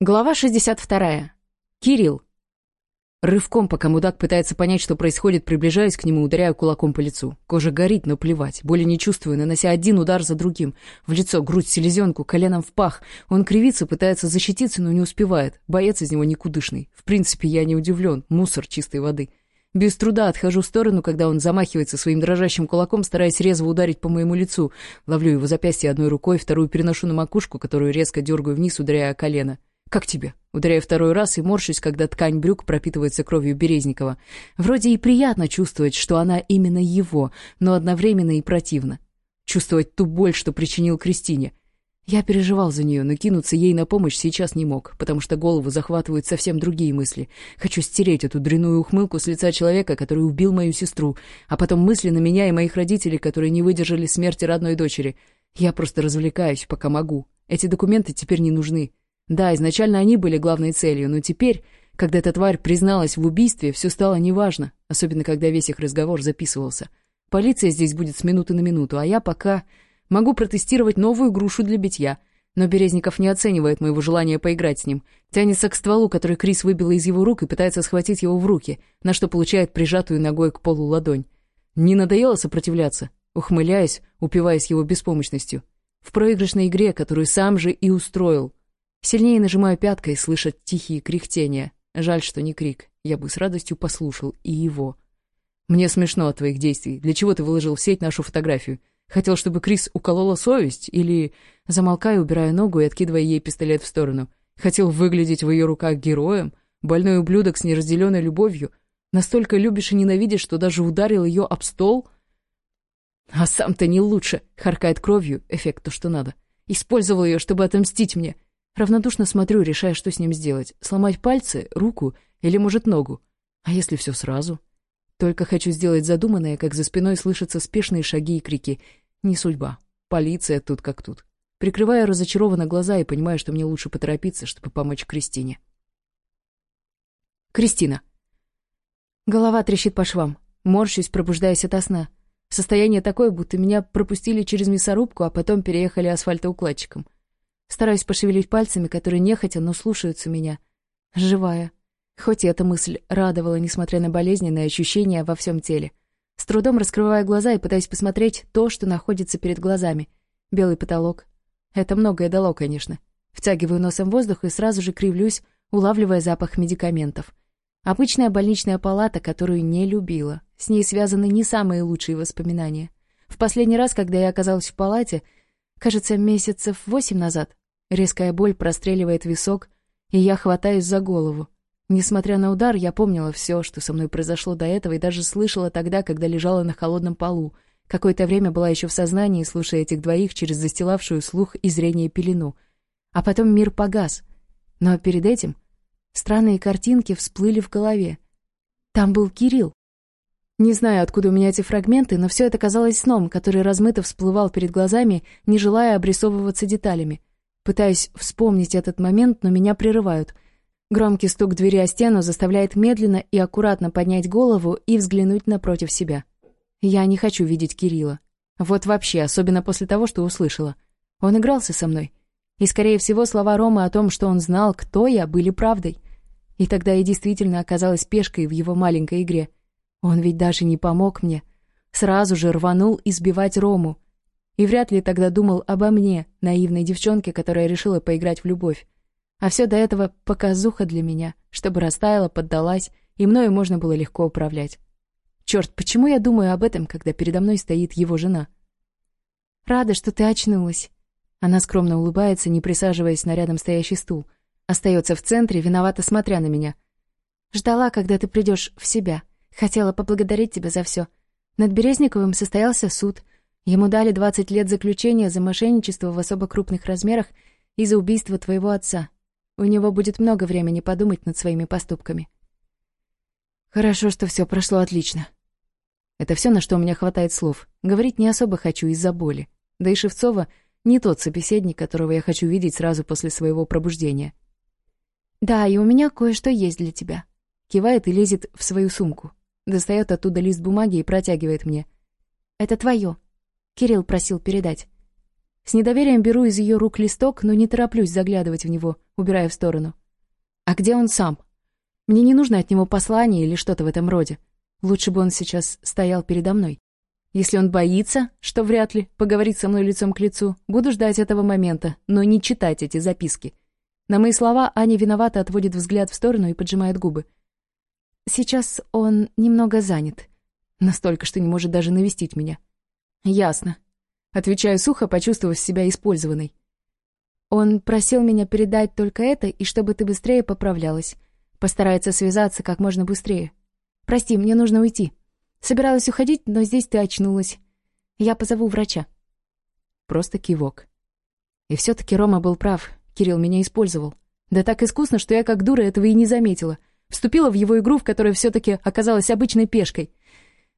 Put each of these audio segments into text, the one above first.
Глава 62. Кирилл. Рывком, пока мудак пытается понять, что происходит, приближаюсь к нему, ударяю кулаком по лицу. Кожа горит, но плевать, боли не чувствую, нанося один удар за другим. В лицо, грудь, селезенку, коленом в пах. Он кривится, пытается защититься, но не успевает. Боец из него никудышный. В принципе, я не удивлен. Мусор чистой воды. Без труда отхожу в сторону, когда он замахивается своим дрожащим кулаком, стараясь резво ударить по моему лицу. Ловлю его запястье одной рукой, вторую переношу на макушку, которую резко дергаю вниз, ударяя о колено. «Как тебе?» — ударяя второй раз и морщусь, когда ткань брюк пропитывается кровью Березникова. Вроде и приятно чувствовать, что она именно его, но одновременно и противно. Чувствовать ту боль, что причинил Кристине. Я переживал за нее, но кинуться ей на помощь сейчас не мог, потому что голову захватывают совсем другие мысли. Хочу стереть эту дряную ухмылку с лица человека, который убил мою сестру, а потом мысли на меня и моих родителей, которые не выдержали смерти родной дочери. Я просто развлекаюсь, пока могу. Эти документы теперь не нужны. Да, изначально они были главной целью, но теперь, когда эта тварь призналась в убийстве, все стало неважно, особенно когда весь их разговор записывался. Полиция здесь будет с минуты на минуту, а я пока могу протестировать новую грушу для битья. Но Березников не оценивает моего желания поиграть с ним. Тянется к стволу, который Крис выбила из его рук, и пытается схватить его в руки, на что получает прижатую ногой к полу ладонь. Не надоело сопротивляться, ухмыляясь, упиваясь его беспомощностью. В проигрышной игре, которую сам же и устроил — Сильнее нажимаю пяткой, слышат тихие кряхтения. Жаль, что не крик. Я бы с радостью послушал и его. «Мне смешно от твоих действий. Для чего ты выложил в сеть нашу фотографию? Хотел, чтобы Крис уколола совесть? Или...» Замолкаю, убираю ногу и откидывая ей пистолет в сторону. «Хотел выглядеть в ее руках героем? Больной ублюдок с неразделенной любовью? Настолько любишь и ненавидишь, что даже ударил ее об стол?» «А сам-то не лучше!» — харкает кровью. Эффект то, что надо. «Использовал ее, чтобы отомстить мне!» равнодушно смотрю, решая, что с ним сделать. Сломать пальцы, руку или, может, ногу? А если все сразу? Только хочу сделать задуманное, как за спиной слышатся спешные шаги и крики. Не судьба. Полиция тут как тут. Прикрываю разочарованно глаза и понимаю, что мне лучше поторопиться, чтобы помочь Кристине. Кристина. Голова трещит по швам. Морщусь, пробуждаясь от сна. Состояние такое, будто меня пропустили через мясорубку, а потом переехали асфальтоукладчиком. Стараюсь пошевелить пальцами, которые нехотя, но слушаются меня. Живая. Хоть и эта мысль радовала, несмотря на болезненные ощущения во всем теле. С трудом раскрывая глаза и пытаясь посмотреть то, что находится перед глазами. Белый потолок. Это многое дало, конечно. Втягиваю носом воздух и сразу же кривлюсь, улавливая запах медикаментов. Обычная больничная палата, которую не любила. С ней связаны не самые лучшие воспоминания. В последний раз, когда я оказалась в палате — Кажется, месяцев восемь назад. Резкая боль простреливает висок, и я хватаюсь за голову. Несмотря на удар, я помнила все, что со мной произошло до этого, и даже слышала тогда, когда лежала на холодном полу. Какое-то время была еще в сознании, слушая этих двоих через застилавшую слух и зрение пелену. А потом мир погас. Но перед этим странные картинки всплыли в голове. Там был Кирилл. Не знаю, откуда у меня эти фрагменты, но все это казалось сном, который размыто всплывал перед глазами, не желая обрисовываться деталями. Пытаюсь вспомнить этот момент, но меня прерывают. Громкий стук двери о стену заставляет медленно и аккуратно поднять голову и взглянуть напротив себя. Я не хочу видеть Кирилла. Вот вообще, особенно после того, что услышала. Он игрался со мной. И, скорее всего, слова Ромы о том, что он знал, кто я, были правдой. И тогда я действительно оказалась пешкой в его маленькой игре — он ведь даже не помог мне. Сразу же рванул избивать Рому. И вряд ли тогда думал обо мне, наивной девчонке, которая решила поиграть в любовь. А все до этого показуха для меня, чтобы растаяла, поддалась, и мною можно было легко управлять. Черт, почему я думаю об этом, когда передо мной стоит его жена? «Рада, что ты очнулась». Она скромно улыбается, не присаживаясь на рядом стоящий стул. Остается в центре, виновато смотря на меня. «Ждала, когда ты придешь в себя». Хотела поблагодарить тебя за все. Над Березниковым состоялся суд. Ему дали 20 лет заключения за мошенничество в особо крупных размерах и за убийство твоего отца. У него будет много времени подумать над своими поступками. Хорошо, что все прошло отлично. Это все, на что у меня хватает слов. Говорить не особо хочу из-за боли. Да и Шевцова не тот собеседник, которого я хочу видеть сразу после своего пробуждения. «Да, и у меня кое-что есть для тебя», — кивает и лезет в свою сумку. Достает оттуда лист бумаги и протягивает мне. «Это твое». Кирилл просил передать. С недоверием беру из ее рук листок, но не тороплюсь заглядывать в него, убирая в сторону. «А где он сам?» Мне не нужно от него послание или что-то в этом роде. Лучше бы он сейчас стоял передо мной. Если он боится, что вряд ли, поговорит со мной лицом к лицу, буду ждать этого момента, но не читать эти записки. На мои слова Аня виновато отводит взгляд в сторону и поджимает губы. Сейчас он немного занят. Настолько, что не может даже навестить меня. Ясно. Отвечаю сухо, почувствовав себя использованной. Он просил меня передать только это, и чтобы ты быстрее поправлялась. Постарается связаться как можно быстрее. Прости, мне нужно уйти. Собиралась уходить, но здесь ты очнулась. Я позову врача. Просто кивок. И все-таки Рома был прав. Кирилл меня использовал. Да так искусно, что я как дура этого и не заметила — вступила в его игру, в которой все-таки оказалась обычной пешкой.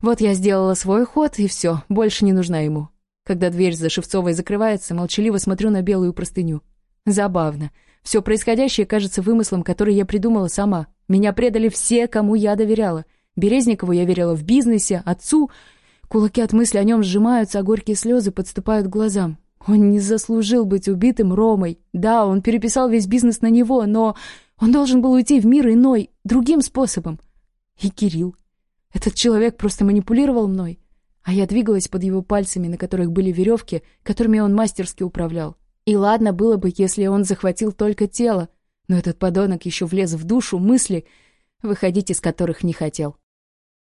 Вот я сделала свой ход, и все, больше не нужна ему. Когда дверь за Шевцовой закрывается, молчаливо смотрю на белую простыню. Забавно. Все происходящее кажется вымыслом, который я придумала сама. Меня предали все, кому я доверяла. Березникову я верила в бизнесе, отцу. Кулаки от мысли о нем сжимаются, а горькие слезы подступают к глазам. Он не заслужил быть убитым Ромой. Да, он переписал весь бизнес на него, но... Он должен был уйти в мир иной, другим способом. И Кирилл. Этот человек просто манипулировал мной. А я двигалась под его пальцами, на которых были веревки, которыми он мастерски управлял. И ладно было бы, если он захватил только тело, но этот подонок еще влез в душу мысли, выходить из которых не хотел.